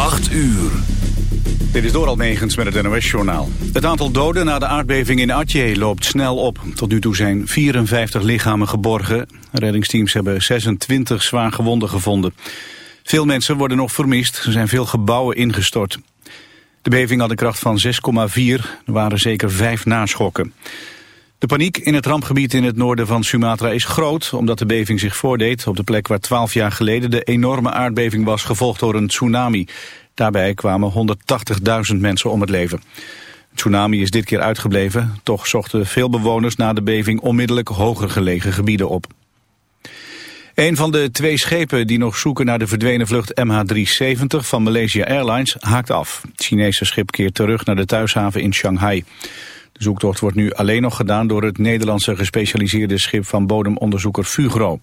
8 uur. Dit is Doral Negens met het NOS-journaal. Het aantal doden na de aardbeving in Aceh loopt snel op. Tot nu toe zijn 54 lichamen geborgen. Reddingsteams hebben 26 zwaar gewonden gevonden. Veel mensen worden nog vermist. Er zijn veel gebouwen ingestort. De beving had een kracht van 6,4. Er waren zeker vijf naschokken. De paniek in het rampgebied in het noorden van Sumatra is groot... omdat de beving zich voordeed op de plek waar 12 jaar geleden... de enorme aardbeving was, gevolgd door een tsunami. Daarbij kwamen 180.000 mensen om het leven. Het tsunami is dit keer uitgebleven. Toch zochten veel bewoners na de beving onmiddellijk hoger gelegen gebieden op. Een van de twee schepen die nog zoeken naar de verdwenen vlucht MH370 van Malaysia Airlines haakt af. Het Chinese schip keert terug naar de thuishaven in Shanghai. De zoektocht wordt nu alleen nog gedaan door het Nederlandse gespecialiseerde schip van bodemonderzoeker Fugro.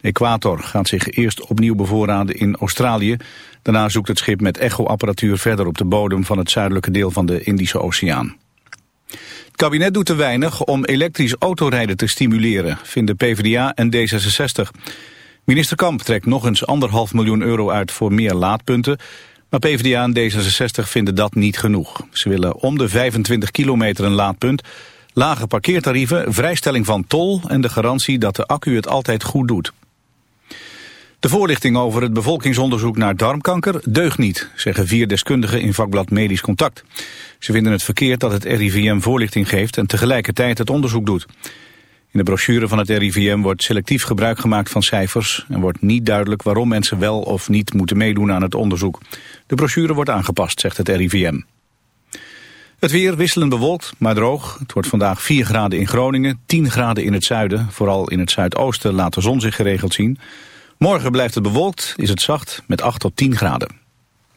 Equator gaat zich eerst opnieuw bevoorraden in Australië. Daarna zoekt het schip met echoapparatuur verder op de bodem van het zuidelijke deel van de Indische Oceaan. Het kabinet doet te weinig om elektrisch autorijden te stimuleren, vinden PvdA en D66. Minister Kamp trekt nog eens anderhalf miljoen euro uit voor meer laadpunten. Maar PvdA en D66 vinden dat niet genoeg. Ze willen om de 25 kilometer een laadpunt, lage parkeertarieven, vrijstelling van tol en de garantie dat de accu het altijd goed doet. De voorlichting over het bevolkingsonderzoek naar darmkanker deugt niet, zeggen vier deskundigen in vakblad Medisch Contact. Ze vinden het verkeerd dat het RIVM voorlichting geeft en tegelijkertijd het onderzoek doet. In de brochure van het RIVM wordt selectief gebruik gemaakt van cijfers... en wordt niet duidelijk waarom mensen wel of niet moeten meedoen aan het onderzoek. De brochure wordt aangepast, zegt het RIVM. Het weer wisselend bewolkt, maar droog. Het wordt vandaag 4 graden in Groningen, 10 graden in het zuiden. Vooral in het zuidoosten laat de zon zich geregeld zien. Morgen blijft het bewolkt, is het zacht met 8 tot 10 graden.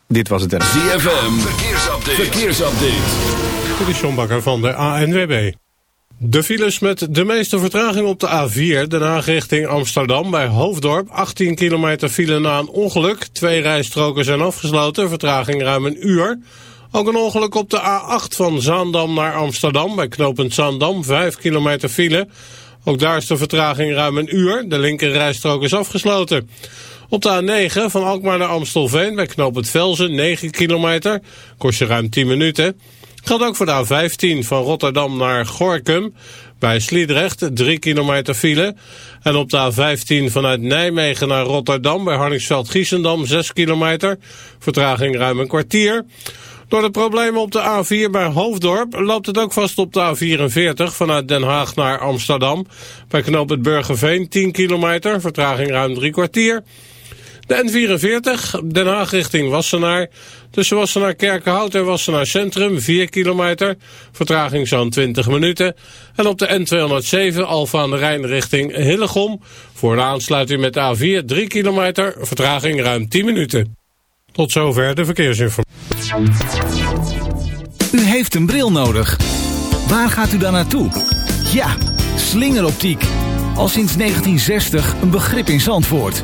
Dit was het RIVM. ZFM, verkeersupdate. verkeersupdate. Dit is John Bakker van de ANWB. De files met de meeste vertraging op de A4, Den Haag richting Amsterdam bij Hoofddorp. 18 kilometer file na een ongeluk. Twee rijstroken zijn afgesloten, vertraging ruim een uur. Ook een ongeluk op de A8 van Zaandam naar Amsterdam bij knooppunt Zaandam. 5 kilometer file. Ook daar is de vertraging ruim een uur. De linker rijstrook is afgesloten. Op de A9 van Alkmaar naar Amstelveen bij knooppunt Velzen 9 kilometer. Kost je ruim 10 minuten. Geldt ook voor de A15 van Rotterdam naar Gorkum. Bij Sliedrecht 3 kilometer file. En op de A15 vanuit Nijmegen naar Rotterdam bij Harningsveld-Giessendam 6 kilometer. Vertraging ruim een kwartier. Door de problemen op de A4 bij Hoofddorp loopt het ook vast op de A44 vanuit Den Haag naar Amsterdam. Bij knoop het Burgerveen 10 kilometer, vertraging ruim drie kwartier. De N44, Den Haag richting Wassenaar. Tussen Wassenaar Kerkenhout en Wassenaar Centrum 4 kilometer. Vertraging zo'n 20 minuten. En op de N207 Alfa aan de Rijn richting Hillegom. Voor de aansluiting met de A4 3 kilometer. Vertraging ruim 10 minuten. Tot zover de verkeersinformatie. U heeft een bril nodig. Waar gaat u dan naartoe? Ja, slingeroptiek. Al sinds 1960 een begrip in Zandvoort.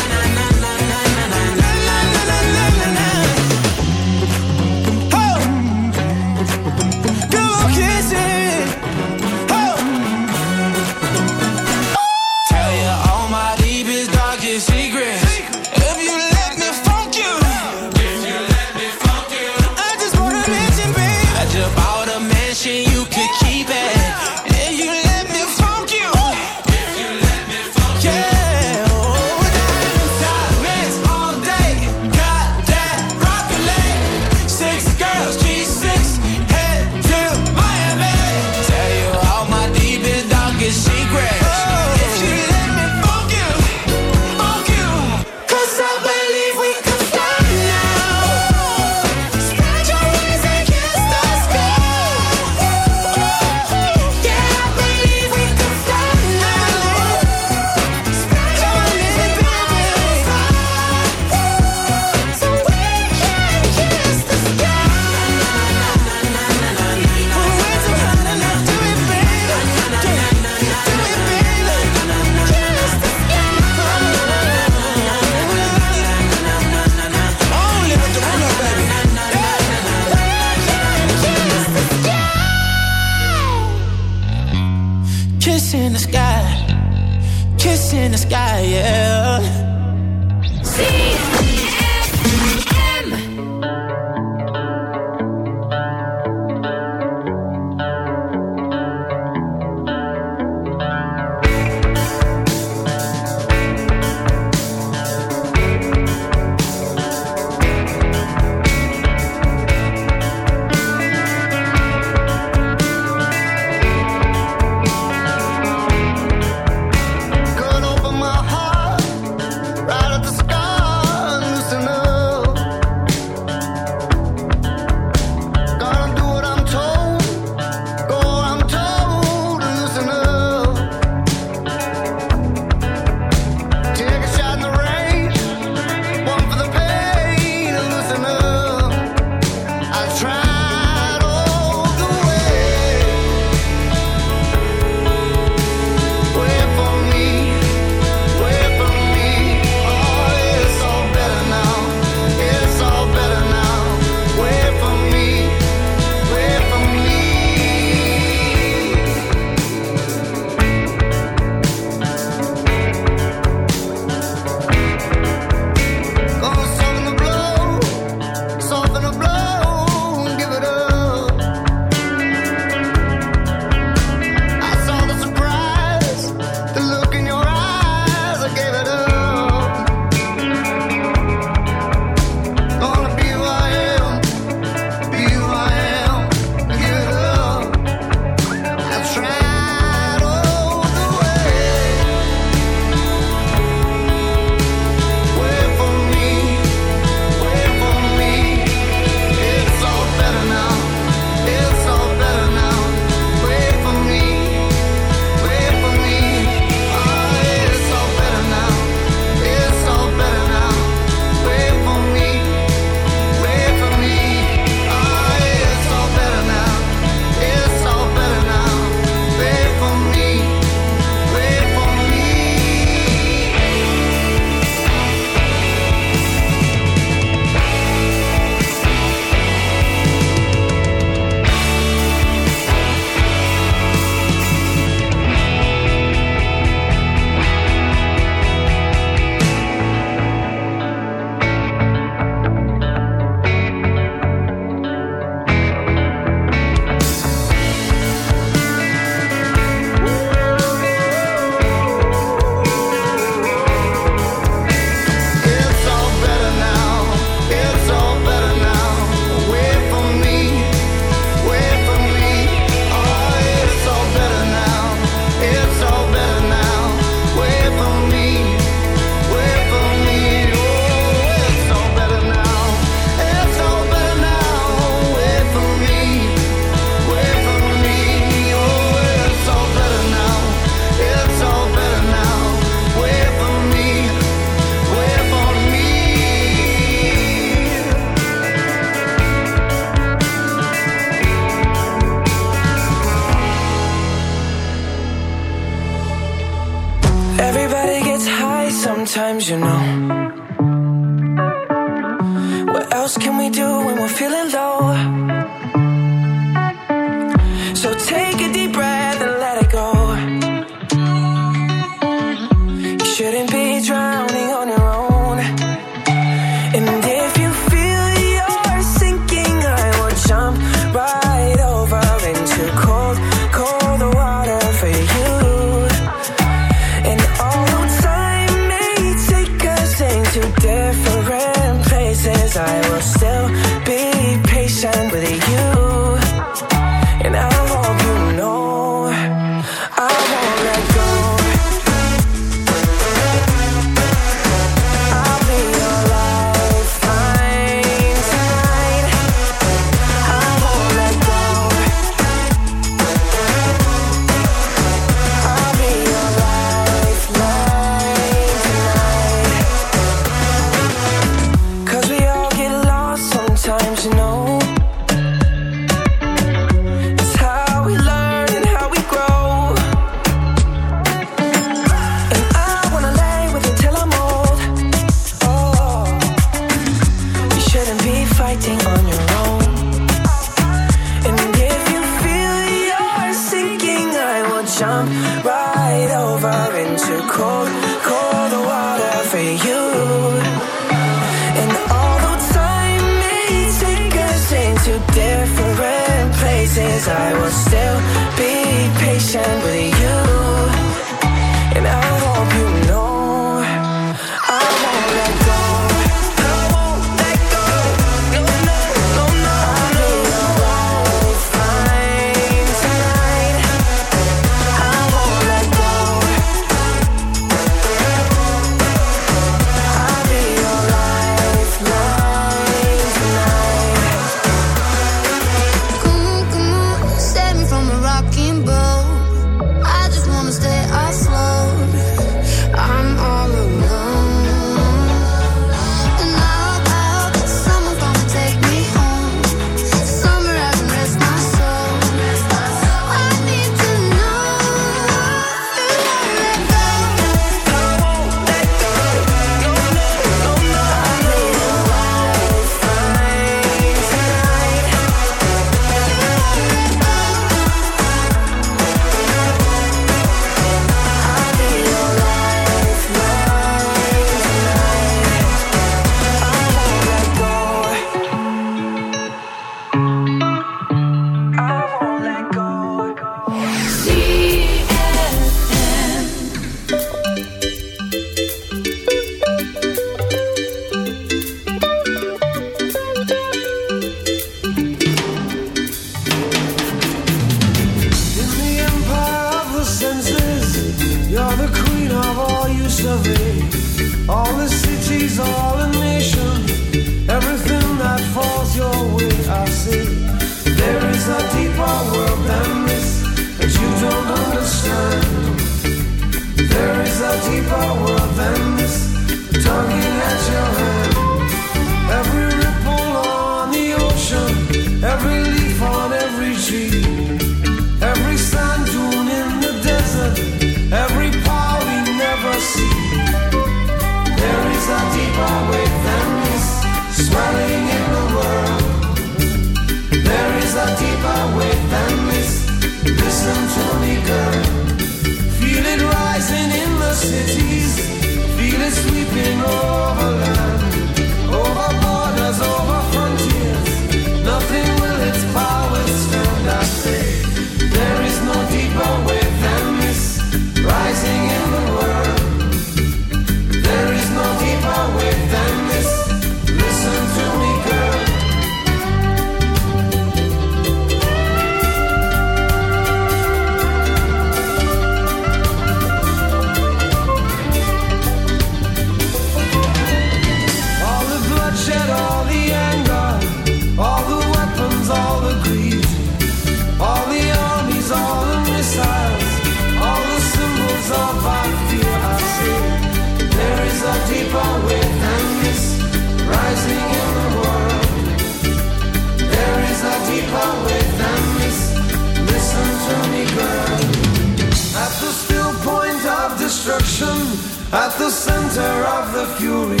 at the center of the fury.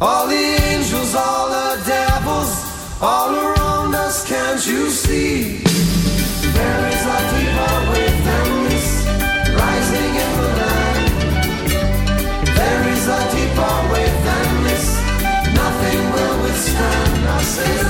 All the angels, all the devils, all around us, can't you see? There is a deeper within this, rising in the land. There is a deeper within this, nothing will withstand. us. say.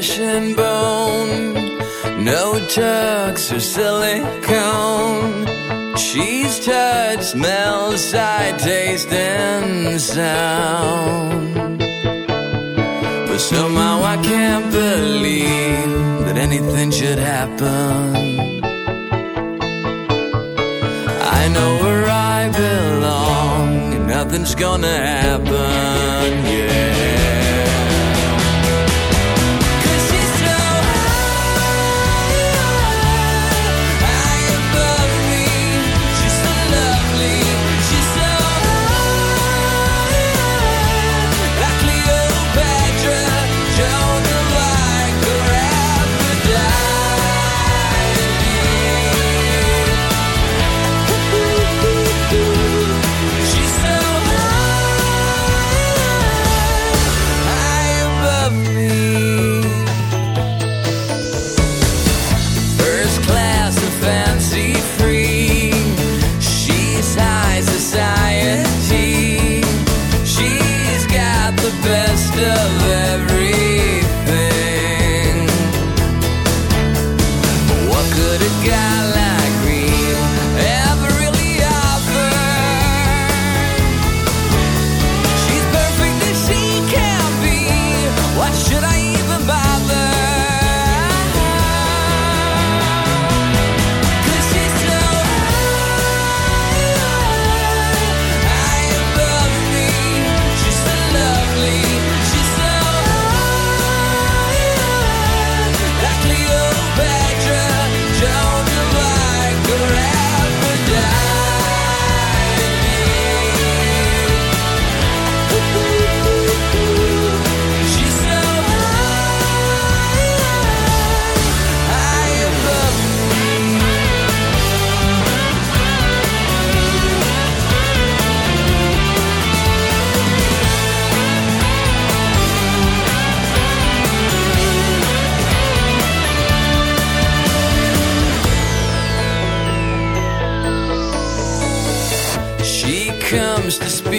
flesh and bone. No tugs or silicone. She's touch, smell, sight, taste, and sound. But somehow I can't believe that anything should happen. I know where I belong, and nothing's gonna happen, yeah.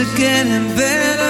are getting better.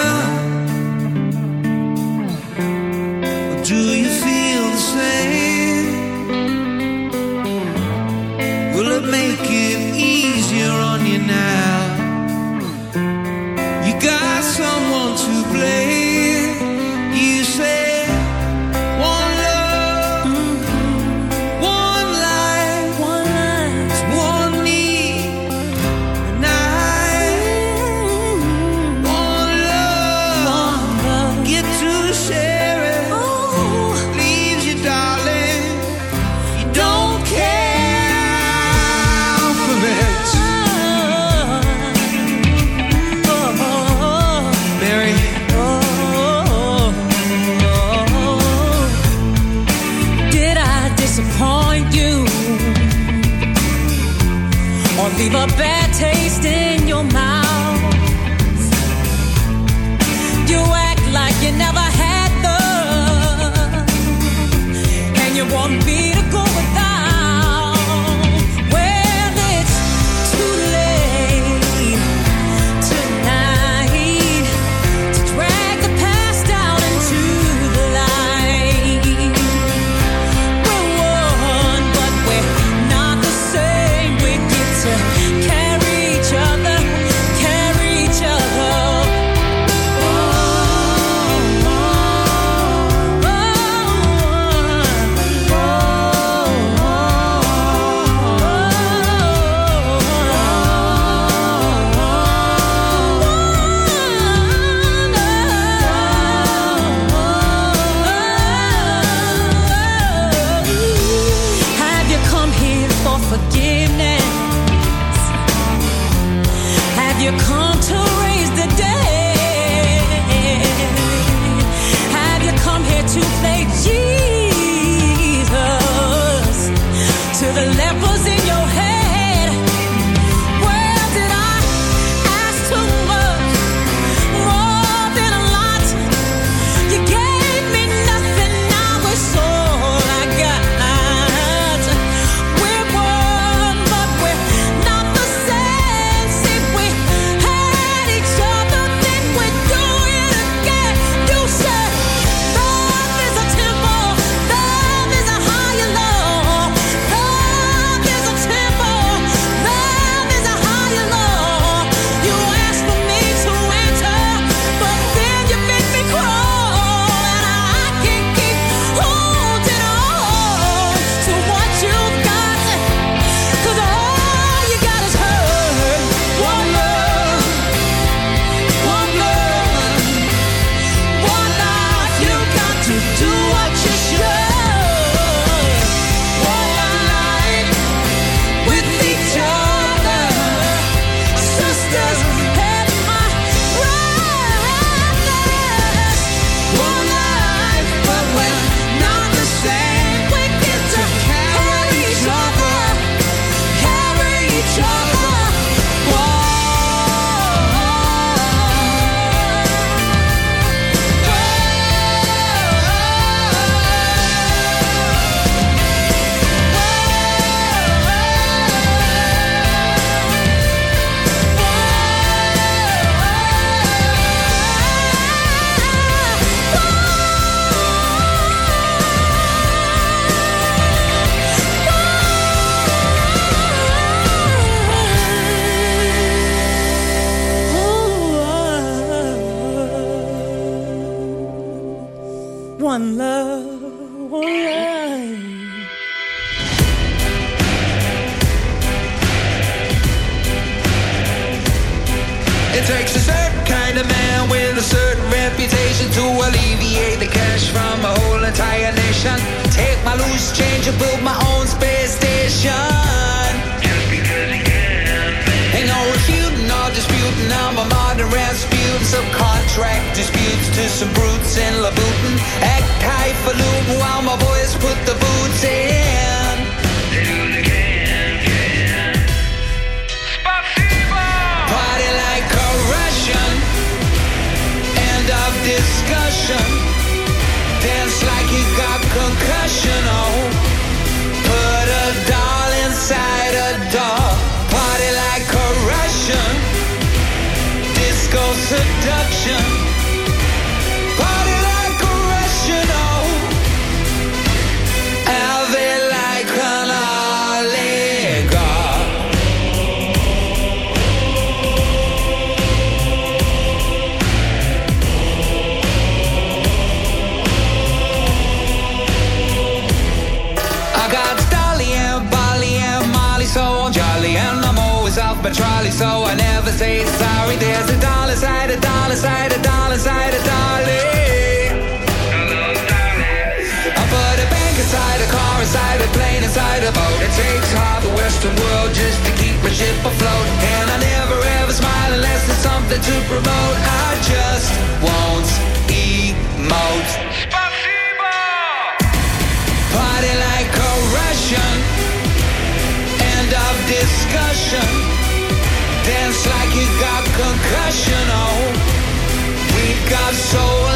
to promote. I just won't emote. Spasibo! Party like a Russian. End of discussion. Dance like you got concussion. Oh, we got so.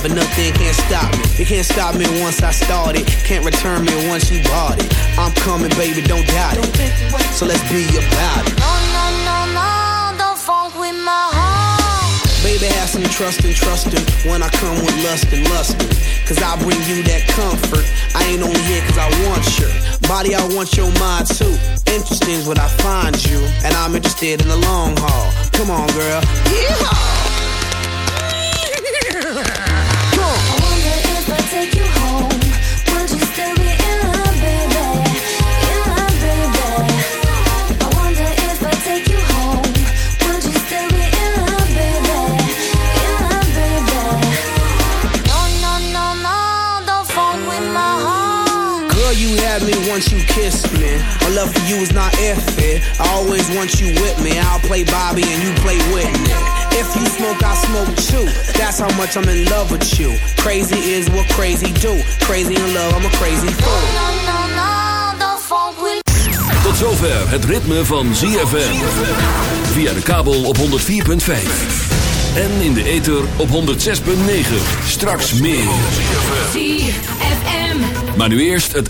Love and nothing can't stop me. You can't stop me once I started, can't return me once you bought it. I'm coming, baby, don't doubt it. So let's be about it. No, no, no, no, don't funk with my heart. Baby, have some trust and trusting when I come with lust and lusting. Cause I bring you that comfort. I ain't only here cause I want your body, I want your mind too. Interesting is what I find you, and I'm interested in the long haul. Come on, girl. Yeehaw! Once you kissed me. My love for you is not if it. I always want you with me. I'll play Bobby and you play Whitney. If you smoke, I smoke too. That's how much I'm in love with you. Crazy is what crazy do. Crazy in love, I'm a crazy fool. Tot zover het ritme van ZFM. Via de kabel op 104.5. En in de ether op 106.9. Straks meer. ZFM. Maar nu eerst het